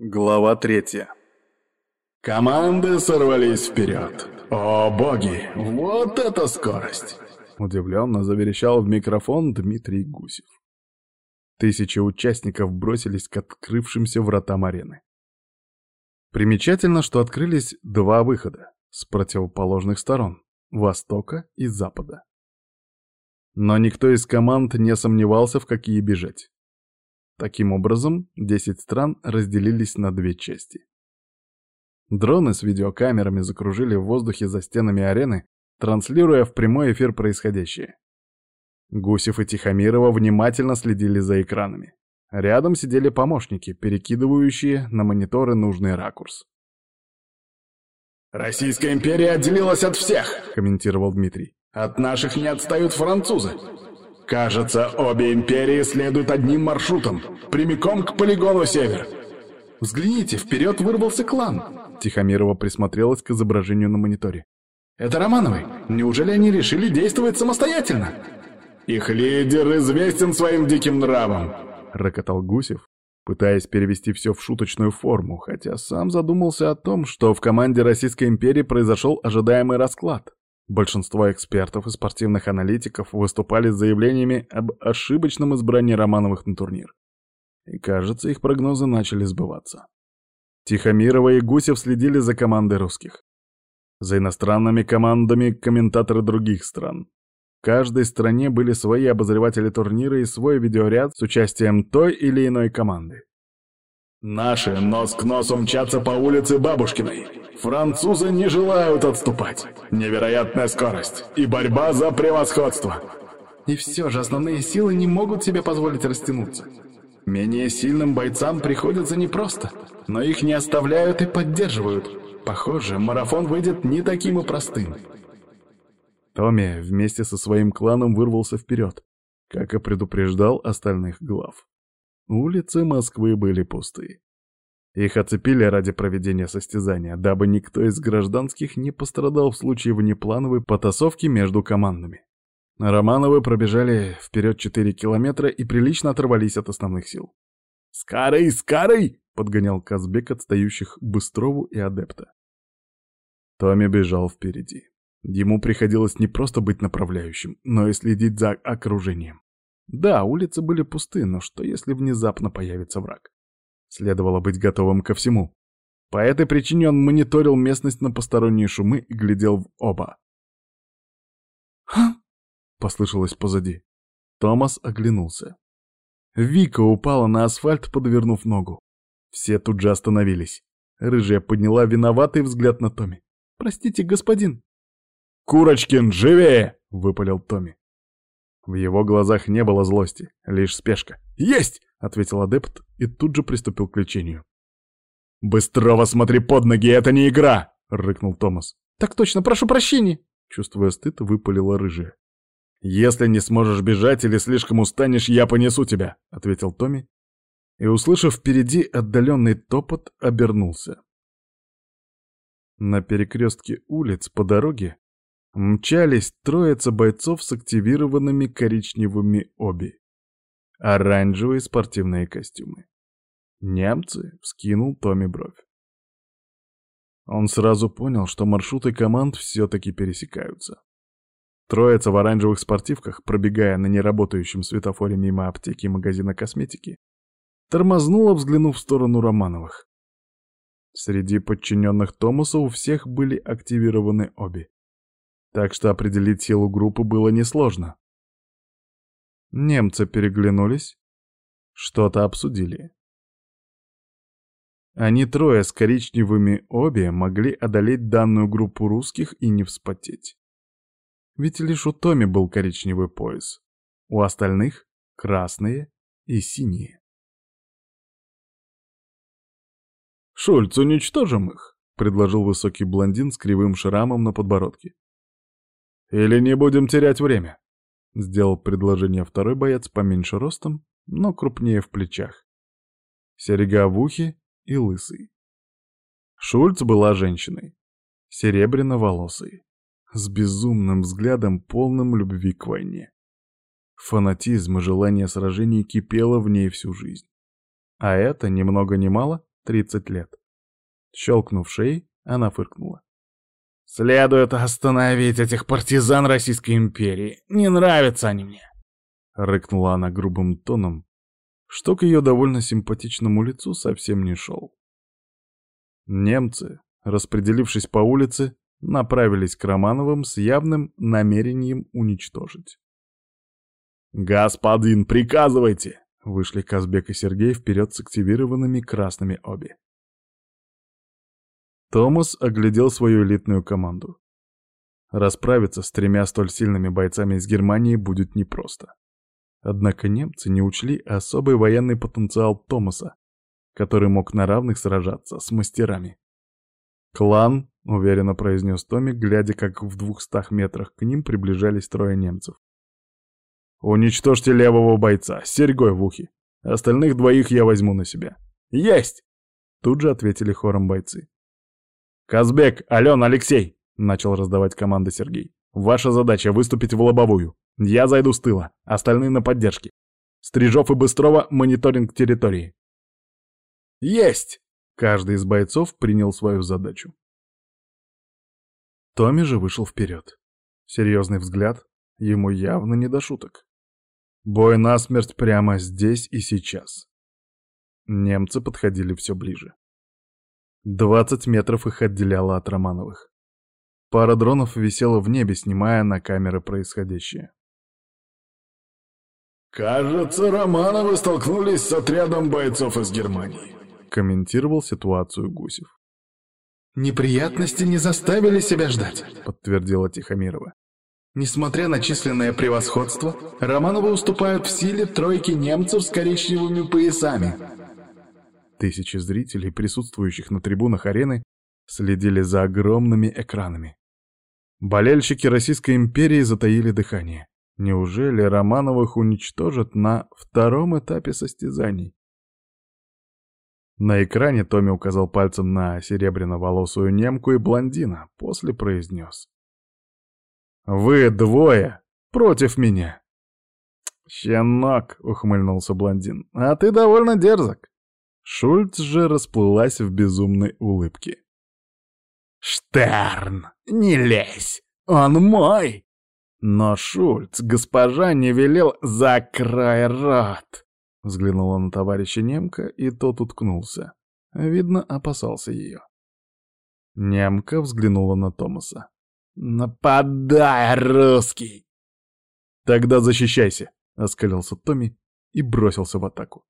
Глава третья. Команды сорвались вперед. О боги, вот это скорость! Удивленно заверещал в микрофон Дмитрий Гусев. Тысячи участников бросились к открывшимся вратам арены. Примечательно, что открылись два выхода с противоположных сторон — востока и запада. Но никто из команд не сомневался, в какие бежать. Таким образом, 10 стран разделились на две части. Дроны с видеокамерами закружили в воздухе за стенами арены, транслируя в прямой эфир происходящее. Гусев и Тихомирова внимательно следили за экранами. Рядом сидели помощники, перекидывающие на мониторы нужный ракурс. «Российская империя отделилась от всех», — комментировал Дмитрий. «От наших не отстают французы. Кажется, обе империи следуют одним маршрутом, прямиком к полигону Север. Взгляните, вперед вырвался клан. Тихомирова присмотрелась к изображению на мониторе. Это Романовы. Неужели они решили действовать самостоятельно? Их лидер известен своим диким нравом, рокотал Гусев, пытаясь перевести все в шуточную форму, хотя сам задумался о том, что в команде Российской империи произошел ожидаемый расклад. Большинство экспертов и спортивных аналитиков выступали с заявлениями об ошибочном избрании Романовых на турнир. И, кажется, их прогнозы начали сбываться. Тихомирова и Гусев следили за командой русских. За иностранными командами комментаторы других стран. В каждой стране были свои обозреватели турнира и свой видеоряд с участием той или иной команды. Наши нос к носу мчатся по улице Бабушкиной. Французы не желают отступать. Невероятная скорость и борьба за превосходство. И все же основные силы не могут себе позволить растянуться. Менее сильным бойцам приходится непросто, но их не оставляют и поддерживают. Похоже, марафон выйдет не таким и простым. Томми вместе со своим кланом вырвался вперед, как и предупреждал остальных глав. Улицы Москвы были пусты. Их оцепили ради проведения состязания, дабы никто из гражданских не пострадал в случае внеплановой потасовки между командами. Романовы пробежали вперед 4 километра и прилично оторвались от основных сил. «Скорей, скорей!» — подгонял Казбек отстающих Быстрову и Адепта. Томми бежал впереди. Ему приходилось не просто быть направляющим, но и следить за окружением. Да, улицы были пусты, но что если внезапно появится враг? Следовало быть готовым ко всему. По этой причине он мониторил местность на посторонние шумы и глядел в оба. «Ха!» — послышалось позади. Томас оглянулся. Вика упала на асфальт, подвернув ногу. Все тут же остановились. Рыжая подняла виноватый взгляд на Томи. «Простите, господин». «Курочкин, живее!» — выпалил Томми. В его глазах не было злости, лишь спешка. «Есть!» — ответил адепт и тут же приступил к лечению. «Быстрого смотри под ноги, это не игра!» — рыкнул Томас. «Так точно, прошу прощения!» Чувствуя стыд, выпалила рыжая. «Если не сможешь бежать или слишком устанешь, я понесу тебя», — ответил Томми. И, услышав впереди отдаленный топот, обернулся. На перекрестке улиц по дороге мчались троица бойцов с активированными коричневыми оби. Оранжевые спортивные костюмы. Немцы вскинул Томми бровь. Он сразу понял, что маршруты команд все-таки пересекаются. Троица в оранжевых спортивках, пробегая на неработающем светофоре мимо аптеки и магазина косметики, тормознула, взглянув в сторону Романовых. Среди подчиненных Томаса у всех были активированы обе так что определить силу группы было несложно. Немцы переглянулись, что-то обсудили. Они трое с коричневыми обе могли одолеть данную группу русских и не вспотеть. Ведь лишь у Томи был коричневый пояс, у остальных — красные и синие. «Шульц, уничтожим их», — предложил высокий блондин с кривым шрамом на подбородке. «Или не будем терять время?» — сделал предложение второй боец поменьше ростом, но крупнее в плечах. Серега в ухе и лысый. Шульц была женщиной, серебряно-волосой, с безумным взглядом, полным любви к войне. Фанатизм и желание сражений кипело в ней всю жизнь. А это, ни много ни мало, 30 лет. Щелкнув шеей, она фыркнула. «Следует остановить этих партизан Российской империи. Не нравятся они мне!» Рыкнула она грубым тоном, что к ее довольно симпатичному лицу совсем не шел. Немцы, распределившись по улице, направились к Романовым с явным намерением уничтожить. «Господин, приказывайте!» — вышли Казбек и Сергей вперед с активированными красными обе. Томас оглядел свою элитную команду. Расправиться с тремя столь сильными бойцами из Германии будет непросто. Однако немцы не учли особый военный потенциал Томаса, который мог на равных сражаться с мастерами. «Клан», — уверенно произнес Томми, глядя, как в двухстах метрах к ним приближались трое немцев. «Уничтожьте левого бойца, с серьгой в ухе. Остальных двоих я возьму на себя». «Есть!» — тут же ответили хором бойцы. «Казбек, Ален, Алексей!» — начал раздавать команды Сергей. «Ваша задача — выступить в лобовую. Я зайду с тыла, остальные на поддержке. Стрижов и Быстрова — мониторинг территории». «Есть!» — каждый из бойцов принял свою задачу. Томми же вышел вперед. Серьезный взгляд, ему явно не до шуток. Бой насмерть прямо здесь и сейчас. Немцы подходили все ближе. Двадцать метров их отделяло от Романовых. Пара дронов висела в небе, снимая на камеры происходящее. «Кажется, Романовы столкнулись с отрядом бойцов из Германии», — комментировал ситуацию Гусев. «Неприятности не заставили себя ждать», — подтвердила Тихомирова. «Несмотря на численное превосходство, Романовы уступают в силе тройки немцев с коричневыми поясами. Тысячи зрителей, присутствующих на трибунах арены, следили за огромными экранами. Болельщики Российской империи затаили дыхание. Неужели Романовых уничтожат на втором этапе состязаний? На экране Томми указал пальцем на серебряно-волосую немку и блондина, после произнес. «Вы двое против меня!» «Щенок!» — ухмыльнулся блондин. «А ты довольно дерзок!» Шульц же расплылась в безумной улыбке. «Штерн, не лезь! Он мой!» Но Шульц, госпожа, не велел «Закрой рот!» Взглянула на товарища немка, и тот уткнулся. Видно, опасался ее. Немка взглянула на Томаса. «Нападай, русский!» «Тогда защищайся!» — оскалился Томми и бросился в атаку.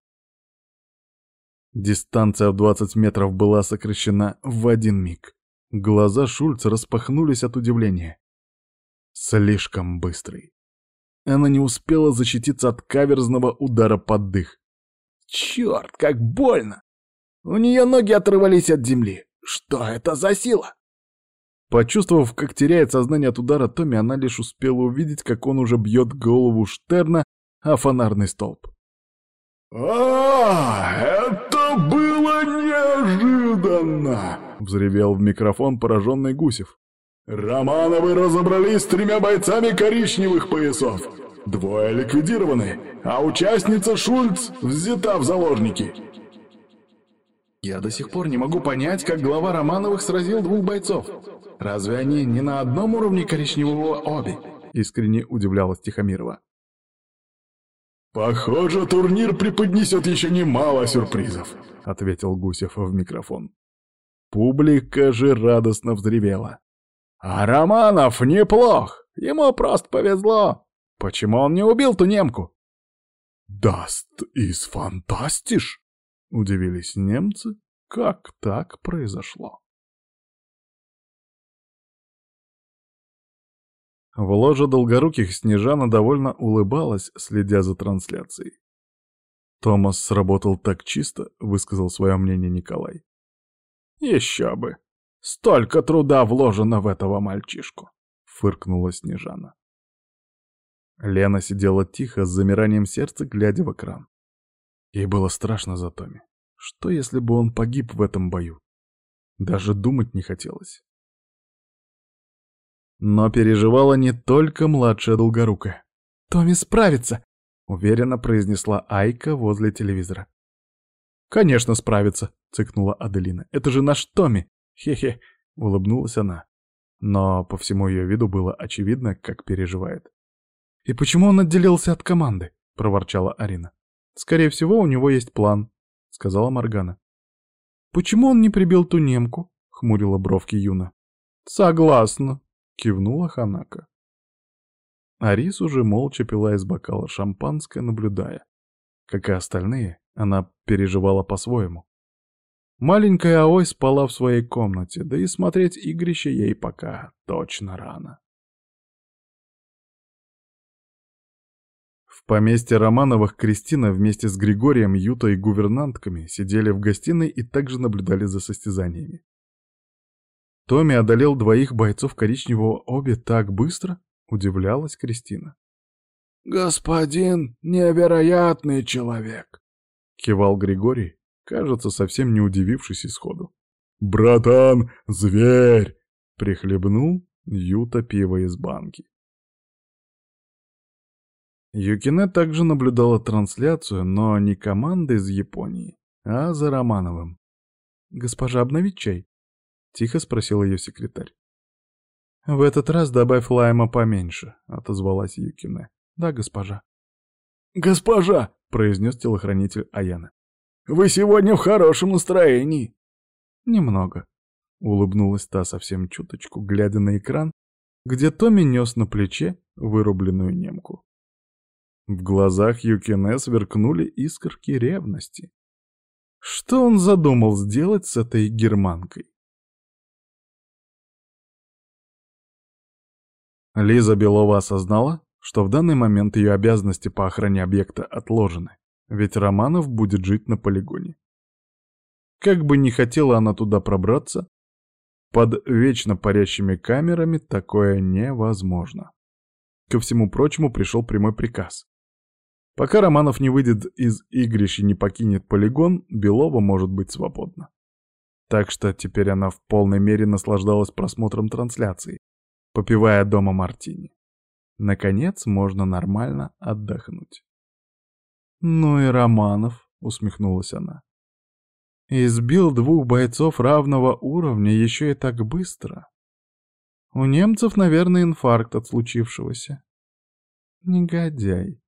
Дистанция в 20 метров была сокращена в один миг. Глаза Шульца распахнулись от удивления. Слишком быстрый. Она не успела защититься от каверзного удара под дых. Черт, как больно! У нее ноги отрывались от земли. Что это за сила? Почувствовав, как теряет сознание от удара Томми, она лишь успела увидеть, как он уже бьет голову Штерна о фонарный столб. «А, было неожиданно!» — взревел в микрофон пораженный Гусев. «Романовы разобрались с тремя бойцами коричневых поясов. Двое ликвидированы, а участница Шульц взята в заложники». «Я до сих пор не могу понять, как глава Романовых сразил двух бойцов. Разве они не на одном уровне коричневого оби?» — искренне удивлялась Тихомирова. «Похоже, турнир преподнесет еще немало сюрпризов», — ответил Гусев в микрофон. Публика же радостно взревела. «А Романов неплох! Ему просто повезло! Почему он не убил ту немку?» «Das ist fantastisch?» — удивились немцы. «Как так произошло?» В ложе долгоруких Снежана довольно улыбалась, следя за трансляцией. «Томас сработал так чисто», — высказал свое мнение Николай. «Еще бы! Столько труда вложено в этого мальчишку!» — фыркнула Снежана. Лена сидела тихо, с замиранием сердца, глядя в экран. Ей было страшно за Томи. Что, если бы он погиб в этом бою? Даже думать не хотелось. Но переживала не только младшая долгорукая. «Томми справится!» — уверенно произнесла Айка возле телевизора. «Конечно справится», — цыкнула Аделина. «Это же наш Томми!» «Хе-хе», — улыбнулась она. Но по всему ее виду было очевидно, как переживает. «И почему он отделился от команды?» — проворчала Арина. «Скорее всего, у него есть план», — сказала Моргана. «Почему он не прибил ту немку?» — хмурила бровки Юна. «Согласна», — кивнула Ханака. Арис уже молча пила из бокала шампанское, наблюдая. Как и остальные, она переживала по-своему. Маленькая Аой спала в своей комнате, да и смотреть игрище ей пока точно рано. В поместье Романовых Кристина вместе с Григорием, Ютой и гувернантками сидели в гостиной и также наблюдали за состязаниями. Томми одолел двоих бойцов коричневого обе так быстро, удивлялась Кристина. «Господин невероятный человек!» — кивал Григорий, кажется, совсем не удивившись исходу. «Братан, зверь!» — прихлебнул Юта пиво из банки. Юкине также наблюдала трансляцию, но не команды из Японии, а за Романовым. «Госпожа, обновить чай?» — тихо спросил ее секретарь. «В этот раз добавь лайма поменьше», — отозвалась Юкине. «Да, госпожа». «Госпожа!» — произнес телохранитель Аяна. «Вы сегодня в хорошем настроении!» «Немного», — улыбнулась та совсем чуточку, глядя на экран, где Томми нес на плече вырубленную немку. В глазах Юкине сверкнули искорки ревности. Что он задумал сделать с этой германкой? Лиза Белова осознала, что в данный момент ее обязанности по охране объекта отложены, ведь Романов будет жить на полигоне. Как бы не хотела она туда пробраться, под вечно парящими камерами такое невозможно. Ко всему прочему пришел прямой приказ. Пока Романов не выйдет из игрищ и не покинет полигон, Белова может быть свободна. Так что теперь она в полной мере наслаждалась просмотром трансляции, попивая дома мартини. Наконец можно нормально отдохнуть. «Ну и Романов», — усмехнулась она. «Избил двух бойцов равного уровня еще и так быстро. У немцев, наверное, инфаркт от случившегося. Негодяй»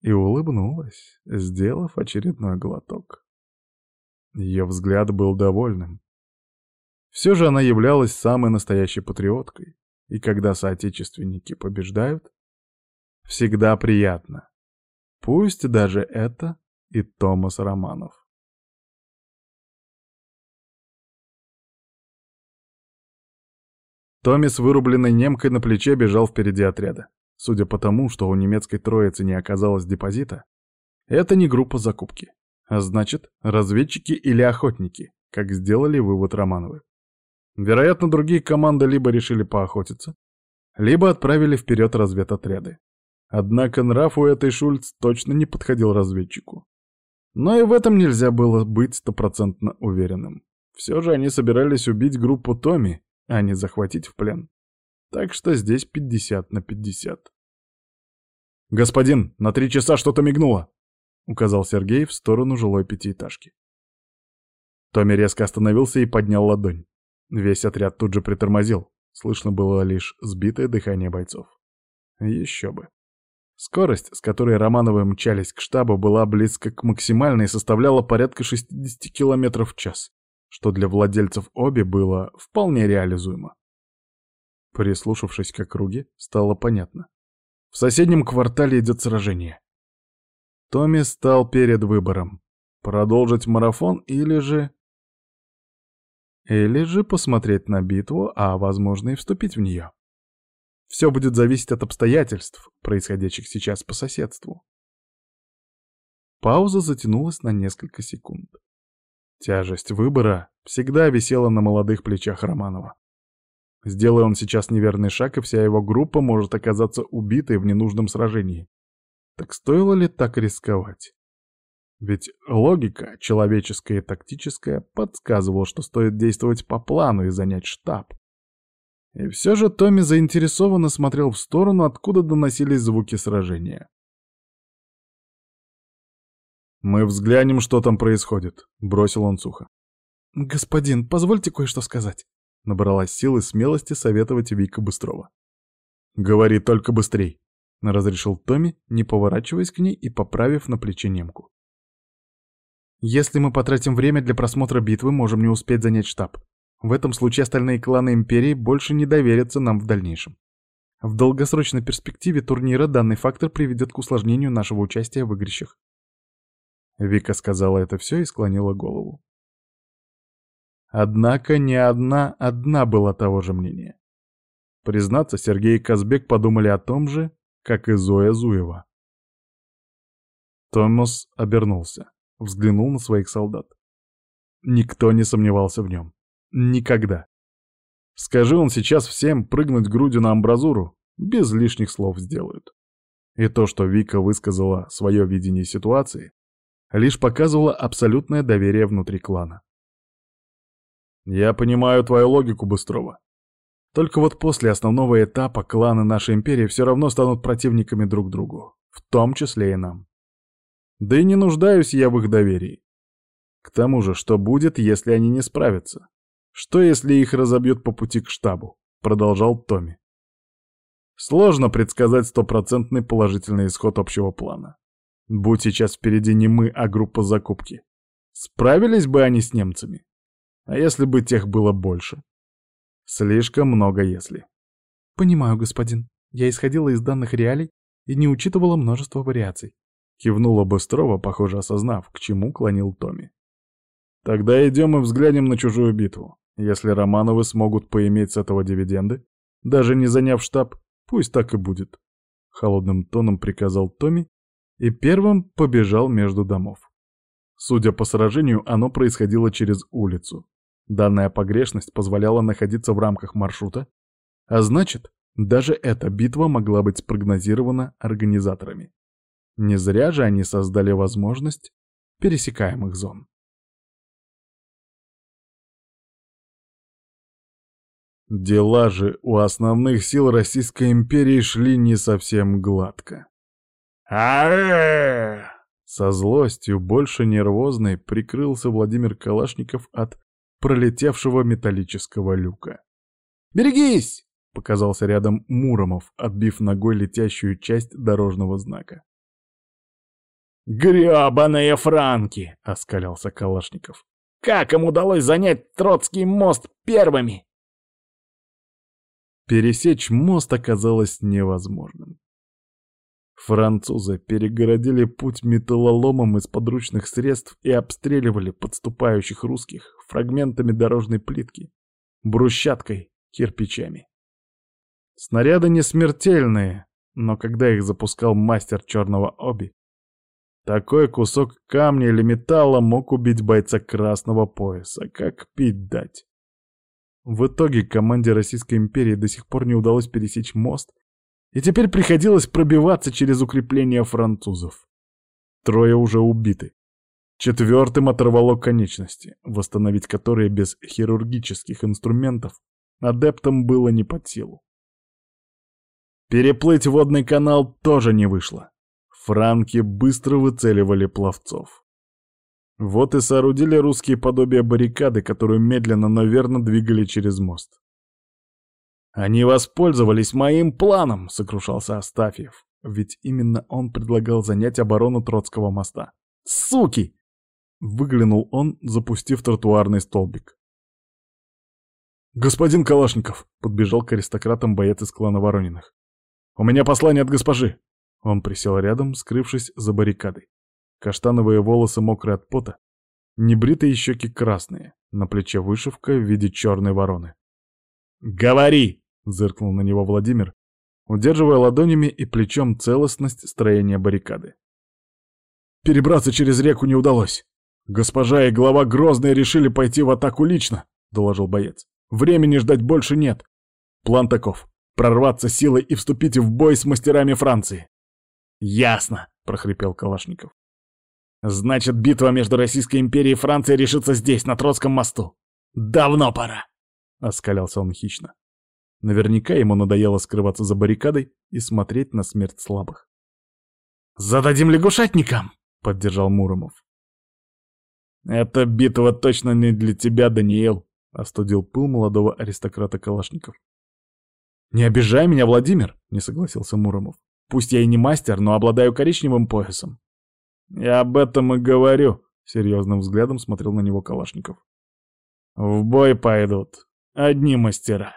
и улыбнулась, сделав очередной глоток. Ее взгляд был довольным. Все же она являлась самой настоящей патриоткой, и когда соотечественники побеждают, всегда приятно. Пусть даже это и Томас Романов. Томми с вырубленной немкой на плече бежал впереди отряда. Судя по тому, что у немецкой троицы не оказалось депозита, это не группа закупки. А значит, разведчики или охотники, как сделали вывод Романовы. Вероятно, другие команды либо решили поохотиться, либо отправили вперед разведотряды. Однако нрав у этой Шульц точно не подходил разведчику. Но и в этом нельзя было быть стопроцентно уверенным. Все же они собирались убить группу Томи, а не захватить в плен. Так что здесь 50 на 50. «Господин, на три часа что-то мигнуло!» — указал Сергей в сторону жилой пятиэтажки. Томми резко остановился и поднял ладонь. Весь отряд тут же притормозил. Слышно было лишь сбитое дыхание бойцов. Еще бы. Скорость, с которой Романовы мчались к штабу, была близко к максимальной и составляла порядка 60 км в час, что для владельцев обе было вполне реализуемо. Прислушавшись к округе, стало понятно. В соседнем квартале идет сражение. Томми стал перед выбором. Продолжить марафон или же... Или же посмотреть на битву, а, возможно, и вступить в нее. Все будет зависеть от обстоятельств, происходящих сейчас по соседству. Пауза затянулась на несколько секунд. Тяжесть выбора всегда висела на молодых плечах Романова. Сделай он сейчас неверный шаг, и вся его группа может оказаться убитой в ненужном сражении. Так стоило ли так рисковать? Ведь логика, человеческая и тактическая, подсказывала, что стоит действовать по плану и занять штаб. И все же Томми заинтересованно смотрел в сторону, откуда доносились звуки сражения. «Мы взглянем, что там происходит», — бросил он сухо. «Господин, позвольте кое-что сказать», — набралась силы смелости советовать Вика Быстрова. «Говори только быстрей», — разрешил Томми, не поворачиваясь к ней и поправив на плече немку. «Если мы потратим время для просмотра битвы, можем не успеть занять штаб. В этом случае остальные кланы Империи больше не доверятся нам в дальнейшем. В долгосрочной перспективе турнира данный фактор приведет к усложнению нашего участия в игрищах. Вика сказала это все и склонила голову. Однако не одна одна была того же мнения. Признаться, Сергей и Казбек подумали о том же, как и Зоя Зуева. Томас обернулся, взглянул на своих солдат. Никто не сомневался в нем. Никогда. Скажи он сейчас всем прыгнуть грудью на амбразуру, без лишних слов сделают. И то, что Вика высказала свое видение ситуации, лишь показывало абсолютное доверие внутри клана. Я понимаю твою логику, Быстрова. Только вот после основного этапа кланы нашей империи все равно станут противниками друг другу, в том числе и нам. Да и не нуждаюсь я в их доверии. К тому же, что будет, если они не справятся? Что, если их разобьют по пути к штабу? Продолжал Томми. Сложно предсказать стопроцентный положительный исход общего плана. Будь сейчас впереди не мы, а группа закупки. Справились бы они с немцами? А если бы тех было больше? Слишком много если. Понимаю, господин. Я исходила из данных реалий и не учитывала множество вариаций. Кивнула Быстрова, похоже осознав, к чему клонил Томми. Тогда идем и взглянем на чужую битву. Если Романовы смогут поиметь с этого дивиденды, даже не заняв штаб, пусть так и будет. Холодным тоном приказал Томми и первым побежал между домов. Судя по сражению, оно происходило через улицу. Данная погрешность позволяла находиться в рамках маршрута, а значит, даже эта битва могла быть спрогнозирована организаторами. Не зря же они создали возможность пересекаемых зон. Дела же у основных сил Российской империи шли не совсем гладко. а Со злостью, больше нервозной, прикрылся Владимир Калашников от пролетевшего металлического люка. «Берегись!» — показался рядом Муромов, отбив ногой летящую часть дорожного знака. «Грёбаные франки!» — оскалялся Калашников. «Как им удалось занять Троцкий мост первыми?» Пересечь мост оказалось невозможным. Французы перегородили путь металлоломом из подручных средств и обстреливали подступающих русских фрагментами дорожной плитки, брусчаткой, кирпичами. Снаряды не смертельные, но когда их запускал мастер черного оби, такой кусок камня или металла мог убить бойца красного пояса, как пить дать. В итоге команде Российской империи до сих пор не удалось пересечь мост, и теперь приходилось пробиваться через укрепления французов. Трое уже убиты. Четвертым оторвало конечности, восстановить которые без хирургических инструментов адептам было не под силу. Переплыть водный канал тоже не вышло. Франки быстро выцеливали пловцов. Вот и соорудили русские подобие баррикады, которую медленно, но верно двигали через мост. «Они воспользовались моим планом!» — сокрушался Астафьев. Ведь именно он предлагал занять оборону Троцкого моста. «Суки!» — выглянул он, запустив тротуарный столбик. «Господин Калашников!» — подбежал к аристократам боец из клана Ворониных. «У меня послание от госпожи!» Он присел рядом, скрывшись за баррикадой. Каштановые волосы мокрые от пота, небритые щеки красные, на плече вышивка в виде черной вороны. «Говори!» — зыркнул на него Владимир, удерживая ладонями и плечом целостность строения баррикады. «Перебраться через реку не удалось. Госпожа и глава Грозные решили пойти в атаку лично», — доложил боец. «Времени ждать больше нет. План таков — прорваться силой и вступить в бой с мастерами Франции». «Ясно!» — прохрипел Калашников. Значит, битва между Российской империей и Францией решится здесь, на Троцком мосту. Давно пора!» — оскалялся он хищно. Наверняка ему надоело скрываться за баррикадой и смотреть на смерть слабых. «Зададим лягушатникам!» — поддержал Муромов. «Эта битва точно не для тебя, Даниил», — остудил пыл молодого аристократа Калашников. «Не обижай меня, Владимир!» — не согласился Муромов. «Пусть я и не мастер, но обладаю коричневым поясом». «Я об этом и говорю», — серьезным взглядом смотрел на него Калашников. «В бой пойдут одни мастера».